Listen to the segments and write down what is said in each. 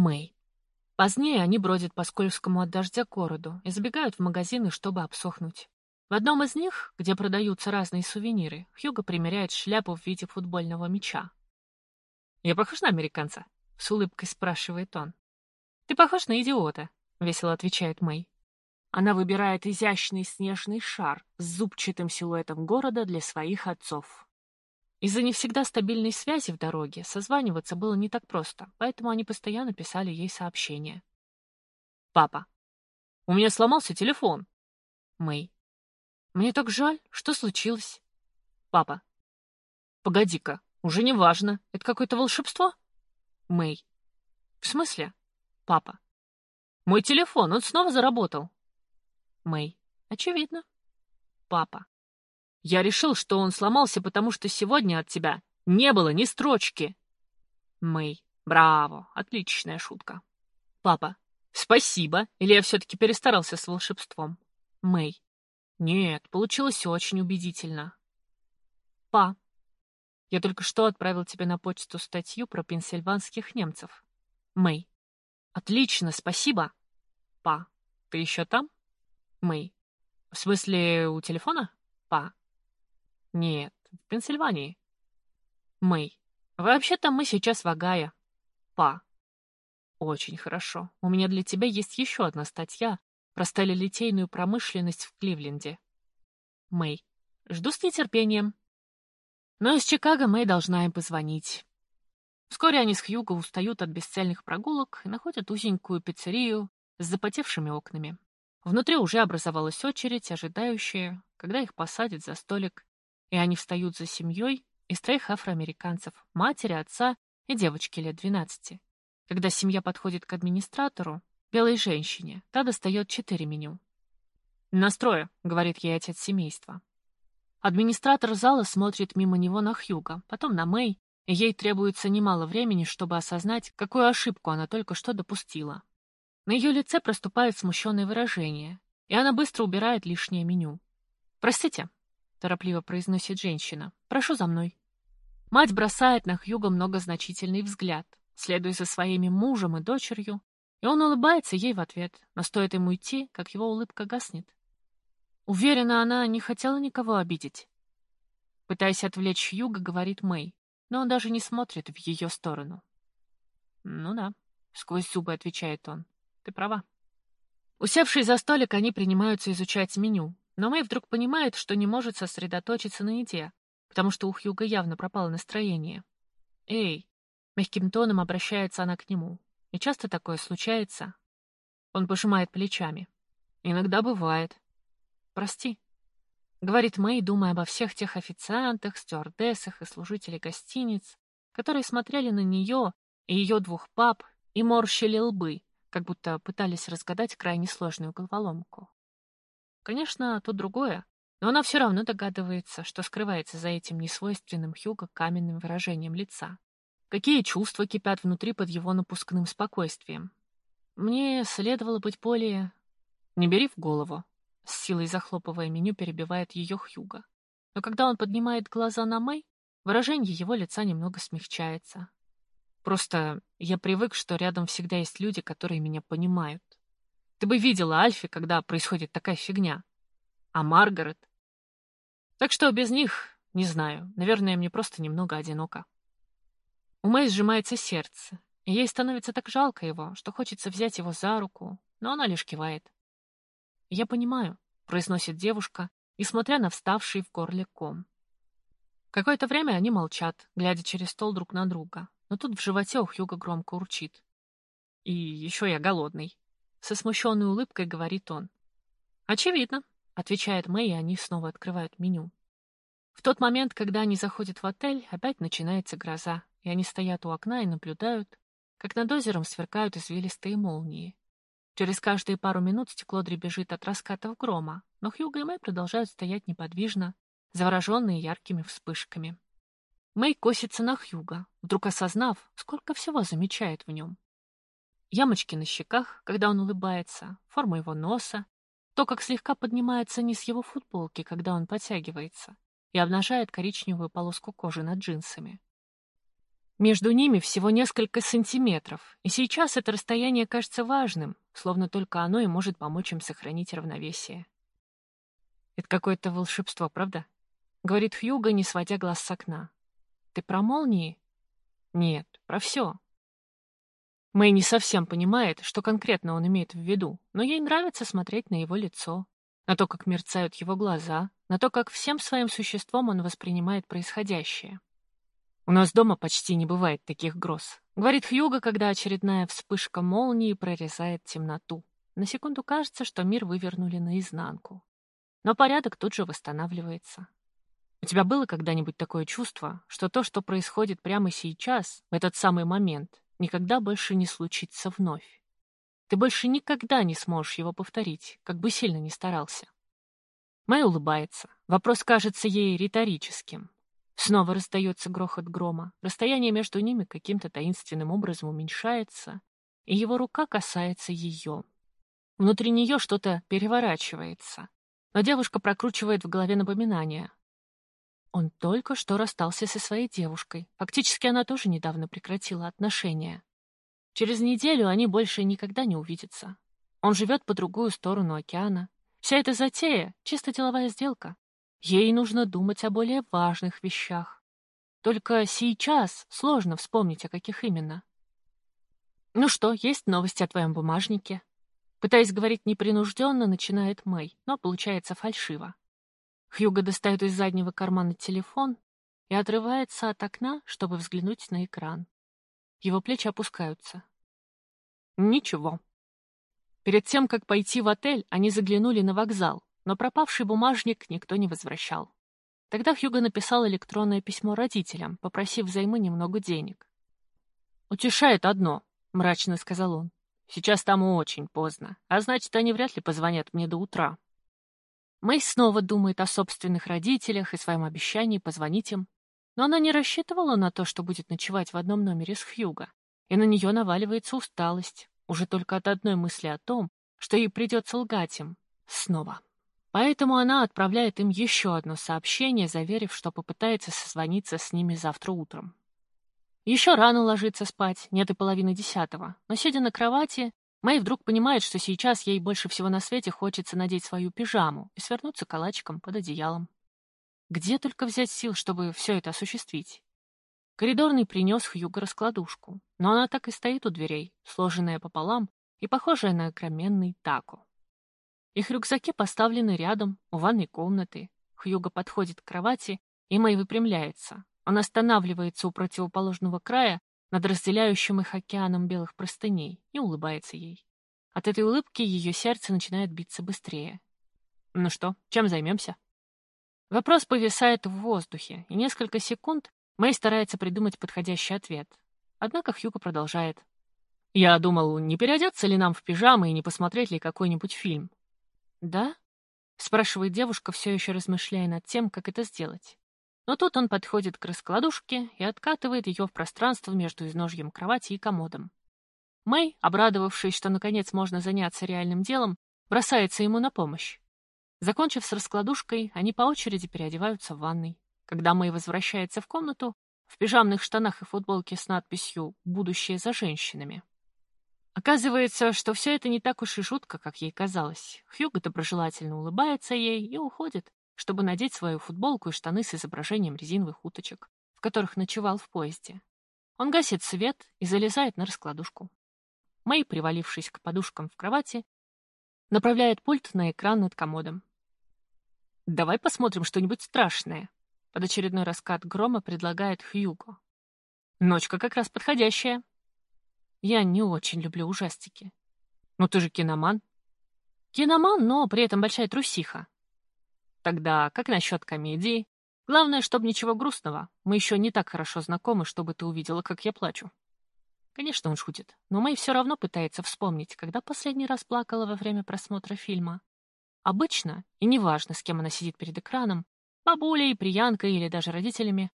Мэй. Позднее они бродят по скользкому от дождя городу и забегают в магазины, чтобы обсохнуть. В одном из них, где продаются разные сувениры, Хьюго примеряет шляпу в виде футбольного мяча. «Я похож на американца?» — с улыбкой спрашивает он. «Ты похож на идиота», — весело отвечает Мэй. Она выбирает изящный снежный шар с зубчатым силуэтом города для своих отцов. Из-за не всегда стабильной связи в дороге созваниваться было не так просто, поэтому они постоянно писали ей сообщения. «Папа, у меня сломался телефон». Мэй. «Мне так жаль. Что случилось?» «Папа, погоди-ка, уже не важно. Это какое-то волшебство?» Мэй. «В смысле?» «Папа». «Мой телефон, он снова заработал». Мэй. Очевидно. Папа. Я решил, что он сломался, потому что сегодня от тебя не было ни строчки. Мэй. Браво, отличная шутка. Папа. Спасибо, или я все-таки перестарался с волшебством? Мэй. Нет, получилось очень убедительно. Па. Я только что отправил тебе на почту статью про пенсильванских немцев. Мэй. Отлично, спасибо. Па. Ты еще там? Мэй. В смысле, у телефона? Па. Нет, в Пенсильвании. Мэй. Вообще-то мы сейчас в Огайо. Па. Очень хорошо. У меня для тебя есть еще одна статья про сталелитейную промышленность в Кливленде. Мэй. Жду с нетерпением. Но из Чикаго Мэй должна им позвонить. Вскоре они с Хьюго устают от бесцельных прогулок и находят узенькую пиццерию с запотевшими окнами. Внутри уже образовалась очередь, ожидающая, когда их посадят за столик, и они встают за семьей из троих афроамериканцев, матери, отца и девочки лет двенадцати. Когда семья подходит к администратору, белой женщине, та достает четыре меню. «Настрое», — говорит ей отец семейства. Администратор зала смотрит мимо него на Хьюга, потом на Мэй, и ей требуется немало времени, чтобы осознать, какую ошибку она только что допустила. На ее лице проступает смущенное выражение, и она быстро убирает лишнее меню. «Простите», — торопливо произносит женщина, — «прошу за мной». Мать бросает на Хьюга многозначительный взгляд, следуя за своими мужем и дочерью, и он улыбается ей в ответ, но стоит ему идти, как его улыбка гаснет. Уверена, она не хотела никого обидеть. Пытаясь отвлечь Хьюга, говорит Мэй, но он даже не смотрит в ее сторону. «Ну да», — сквозь зубы отвечает он. Ты права. Усевшись за столик, они принимаются изучать меню, но Мэй вдруг понимает, что не может сосредоточиться на еде, потому что у Хьюга явно пропало настроение. «Эй!» — мягким тоном обращается она к нему. «И часто такое случается?» Он пожимает плечами. «Иногда бывает». «Прости», — говорит Мэй, думая обо всех тех официантах, стюардессах и служителей гостиниц, которые смотрели на нее и ее двух пап и морщили лбы, как будто пытались разгадать крайне сложную головоломку. Конечно, тут другое, но она все равно догадывается, что скрывается за этим несвойственным Хьюго каменным выражением лица. Какие чувства кипят внутри под его напускным спокойствием. Мне следовало быть более... Не бери в голову. С силой захлопывая меню, перебивает ее Хьюго. Но когда он поднимает глаза на Мэй, выражение его лица немного смягчается. Просто я привык, что рядом всегда есть люди, которые меня понимают. Ты бы видела Альфи, когда происходит такая фигня. А Маргарет? Так что без них, не знаю, наверное, мне просто немного одиноко. У Мэй сжимается сердце, и ей становится так жалко его, что хочется взять его за руку, но она лишь кивает. «Я понимаю», — произносит девушка, и смотря на вставший в горле ком. Какое-то время они молчат, глядя через стол друг на друга, но тут в животе у Хьюга громко урчит. «И еще я голодный», — со смущенной улыбкой говорит он. «Очевидно», — отвечает Мэй, и они снова открывают меню. В тот момент, когда они заходят в отель, опять начинается гроза, и они стоят у окна и наблюдают, как над озером сверкают извилистые молнии. Через каждые пару минут стекло дребезжит от раскатов грома, но Хьюго и Мэй продолжают стоять неподвижно, завороженные яркими вспышками. Мэй косится на Хьюга, вдруг осознав, сколько всего замечает в нем. Ямочки на щеках, когда он улыбается, форма его носа, то, как слегка поднимается низ его футболки, когда он подтягивается, и обнажает коричневую полоску кожи над джинсами. Между ними всего несколько сантиметров, и сейчас это расстояние кажется важным, словно только оно и может помочь им сохранить равновесие. «Это какое-то волшебство, правда?» — говорит Хьюго, не сводя глаз с окна. «Ты про молнии?» «Нет, про все». Мэй не совсем понимает, что конкретно он имеет в виду, но ей нравится смотреть на его лицо, на то, как мерцают его глаза, на то, как всем своим существом он воспринимает происходящее. «У нас дома почти не бывает таких гроз», — говорит Хьюго, когда очередная вспышка молнии прорезает темноту. На секунду кажется, что мир вывернули наизнанку. Но порядок тут же восстанавливается. У тебя было когда-нибудь такое чувство, что то, что происходит прямо сейчас, в этот самый момент, никогда больше не случится вновь? Ты больше никогда не сможешь его повторить, как бы сильно ни старался. Мэй улыбается. Вопрос кажется ей риторическим. Снова раздается грохот грома. Расстояние между ними каким-то таинственным образом уменьшается, и его рука касается ее. Внутри нее что-то переворачивается, но девушка прокручивает в голове напоминание. Он только что расстался со своей девушкой. Фактически она тоже недавно прекратила отношения. Через неделю они больше никогда не увидятся. Он живет по другую сторону океана. Вся эта затея — чисто деловая сделка. Ей нужно думать о более важных вещах. Только сейчас сложно вспомнить, о каких именно. «Ну что, есть новости о твоем бумажнике?» Пытаясь говорить непринужденно, начинает Мэй, но получается фальшиво. Хьюго достает из заднего кармана телефон и отрывается от окна, чтобы взглянуть на экран. Его плечи опускаются. Ничего. Перед тем, как пойти в отель, они заглянули на вокзал, но пропавший бумажник никто не возвращал. Тогда Хьюго написал электронное письмо родителям, попросив взаймы немного денег. «Утешает одно», — мрачно сказал он. «Сейчас там очень поздно, а значит, они вряд ли позвонят мне до утра». Мэй снова думает о собственных родителях и своем обещании позвонить им, но она не рассчитывала на то, что будет ночевать в одном номере с Хьюго, и на нее наваливается усталость, уже только от одной мысли о том, что ей придется лгать им снова. Поэтому она отправляет им еще одно сообщение, заверив, что попытается созвониться с ними завтра утром. Еще рано ложиться спать, нет и половины десятого, но, сидя на кровати, Мэй вдруг понимает, что сейчас ей больше всего на свете хочется надеть свою пижаму и свернуться калачиком под одеялом. Где только взять сил, чтобы все это осуществить? Коридорный принес Хьюго раскладушку, но она так и стоит у дверей, сложенная пополам и похожая на огроменный таку. Их рюкзаки поставлены рядом, у ванной комнаты. Хьюго подходит к кровати, и Мэй выпрямляется. Он останавливается у противоположного края над разделяющим их океаном белых простыней и улыбается ей. От этой улыбки ее сердце начинает биться быстрее. «Ну что, чем займемся?» Вопрос повисает в воздухе, и несколько секунд Мэй старается придумать подходящий ответ. Однако Хьюго продолжает. «Я думал, не переодеться ли нам в пижамы и не посмотреть ли какой-нибудь фильм?» «Да?» — спрашивает девушка, все еще размышляя над тем, как это сделать. Но тут он подходит к раскладушке и откатывает ее в пространство между изножьем кровати и комодом. Мэй, обрадовавшись, что наконец можно заняться реальным делом, бросается ему на помощь. Закончив с раскладушкой, они по очереди переодеваются в ванной. Когда Мэй возвращается в комнату, в пижамных штанах и футболке с надписью «Будущее за женщинами». Оказывается, что все это не так уж и жутко, как ей казалось. Хьюго доброжелательно улыбается ей и уходит, чтобы надеть свою футболку и штаны с изображением резиновых уточек, в которых ночевал в поезде. Он гасит свет и залезает на раскладушку. Мэй, привалившись к подушкам в кровати, направляет пульт на экран над комодом. «Давай посмотрим что-нибудь страшное», — под очередной раскат грома предлагает Хьюго. «Ночка как раз подходящая», я не очень люблю ужастики. Ну ты же киноман. Киноман, но при этом большая трусиха. Тогда как насчет комедии? Главное, чтобы ничего грустного. Мы еще не так хорошо знакомы, чтобы ты увидела, как я плачу. Конечно, он шутит, но Мэй все равно пытается вспомнить, когда последний раз плакала во время просмотра фильма. Обычно, и неважно, с кем она сидит перед экраном, бабулей, приянкой или даже родителями,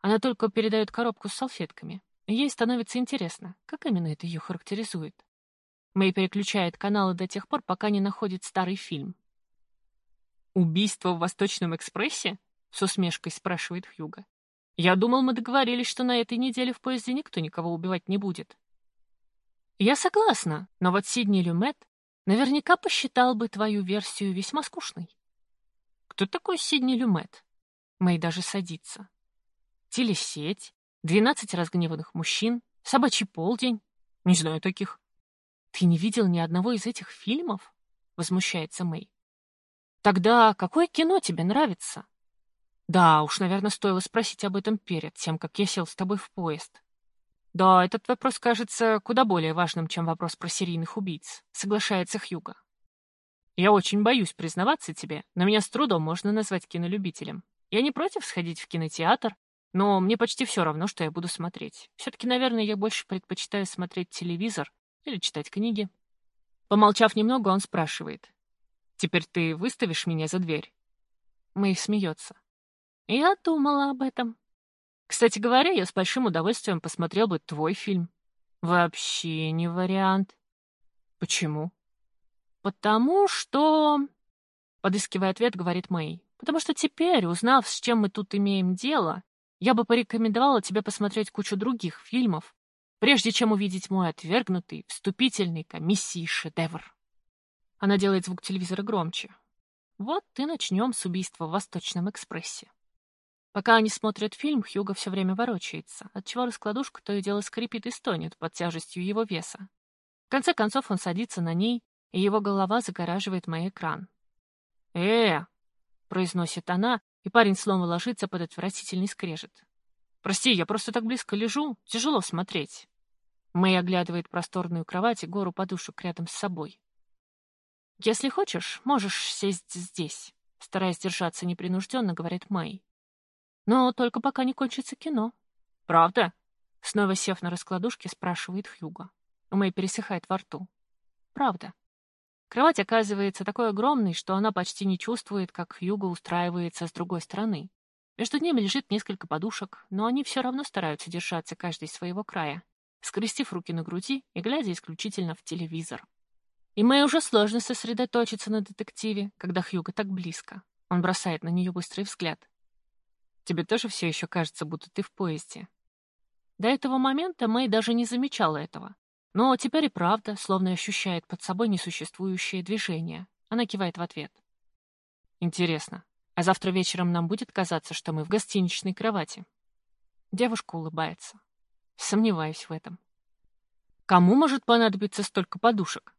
она только передает коробку с салфетками. Ей становится интересно, как именно это ее характеризует. Мэй переключает каналы до тех пор, пока не находит старый фильм. «Убийство в Восточном экспрессе?» — с усмешкой спрашивает Хьюга. Я думал, мы договорились, что на этой неделе в поезде никто никого убивать не будет. Я согласна, но вот Сидни Люмет наверняка посчитал бы твою версию весьма скучной. Кто такой Сидни Люмет? Мэй даже садится. Телесеть, двенадцать разгневанных мужчин, собачий полдень. Не знаю таких. Ты не видел ни одного из этих фильмов? Возмущается Мэй. Тогда какое кино тебе нравится? Да, уж, наверное, стоило спросить об этом перед тем, как я сел с тобой в поезд. Да, этот вопрос кажется куда более важным, чем вопрос про серийных убийц, соглашается Хьюго. Я очень боюсь признаваться тебе, но меня с трудом можно назвать кинолюбителем. Я не против сходить в кинотеатр, но мне почти все равно, что я буду смотреть. Все-таки, наверное, я больше предпочитаю смотреть телевизор или читать книги. Помолчав немного, он спрашивает. «Теперь ты выставишь меня за дверь?» Мэй смеется. «Я думала об этом. Кстати говоря, я с большим удовольствием посмотрел бы твой фильм». «Вообще не вариант». «Почему?» «Потому что...» Подыскивая ответ, говорит Мэй. «Потому что теперь, узнав, с чем мы тут имеем дело, я бы порекомендовала тебе посмотреть кучу других фильмов, прежде чем увидеть мой отвергнутый, вступительный комиссии шедевр. Она делает звук телевизора громче. Вот и начнем с убийства в Восточном экспрессе. Пока они смотрят фильм, Хьюго все время ворочается, отчего раскладушка то и дело скрипит и стонет под тяжестью его веса. В конце концов он садится на ней, и его голова загораживает мой экран. «Э!» — произносит она, и парень снова ложится под отвратительный скрежет. Прости, я просто так близко лежу, тяжело смотреть. Мэй оглядывает просторную кровать и гору подушек рядом с собой. Если хочешь, можешь сесть здесь, стараясь держаться непринужденно, говорит Мэй. Но только пока не кончится кино. Правда? Снова сев на раскладушке, спрашивает Хьюго. Мэй пересыхает во рту. Правда. Кровать оказывается такой огромной, что она почти не чувствует, как Хьюго устраивается с другой стороны. Между ними лежит несколько подушек, но они все равно стараются держаться каждый своего края, скрестив руки на груди и глядя исключительно в телевизор. И Мэй уже сложно сосредоточиться на детективе, когда Хьюго так близко. Он бросает на нее быстрый взгляд. «Тебе тоже все еще кажется, будто ты в поезде?» До этого момента Мэй даже не замечала этого. Но теперь и правда, словно ощущает под собой несуществующее движение. Она кивает в ответ. «Интересно, а завтра вечером нам будет казаться, что мы в гостиничной кровати. Девушка улыбается. Сомневаюсь в этом. Кому может понадобиться столько подушек?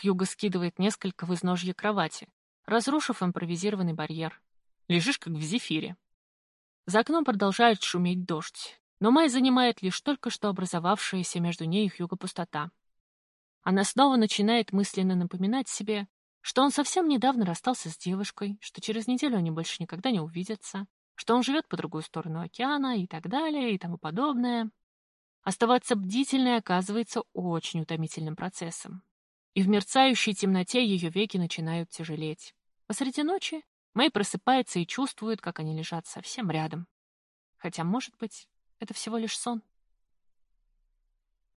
Хьюго скидывает несколько в изножье кровати, разрушив импровизированный барьер. Лежишь, как в зефире. За окном продолжает шуметь дождь, но Май занимает лишь только что образовавшаяся между ней и Хьюго пустота. Она снова начинает мысленно напоминать себе, что он совсем недавно расстался с девушкой, что через неделю они больше никогда не увидятся, что он живет по другую сторону океана и так далее и тому подобное. Оставаться бдительной оказывается очень утомительным процессом. И в мерцающей темноте ее веки начинают тяжелеть. Посреди ночи Мэй просыпается и чувствует, как они лежат совсем рядом. Хотя, может быть, это всего лишь сон.